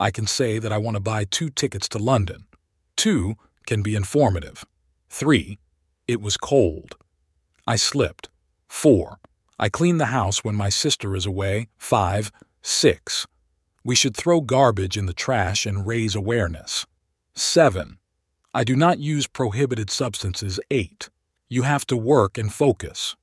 I can say that I want to buy two tickets to London. Two can be informative. Three, it was cold. I slipped. Four, I clean the house when my sister is away. Five, six, we should throw garbage in the trash and raise awareness. 7. I do not use prohibited substances. 8. You have to work and focus.